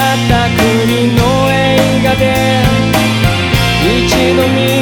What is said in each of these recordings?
った国の映画で一度見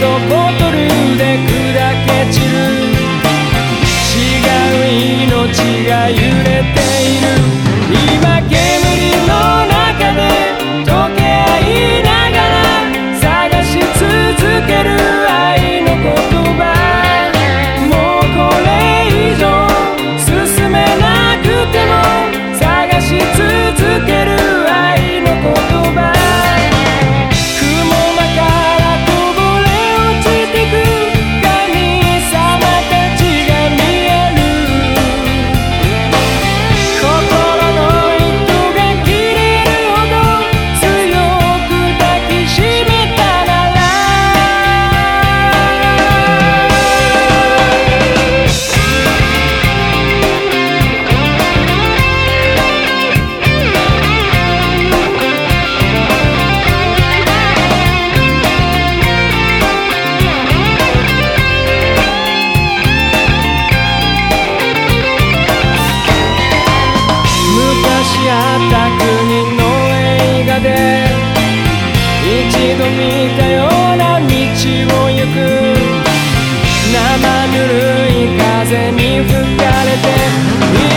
トボトルで砕け散る。違う命が揺れている。度見たような道を行く。生ぬるい風に吹かれて